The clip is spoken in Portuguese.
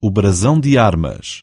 o brasão de armas.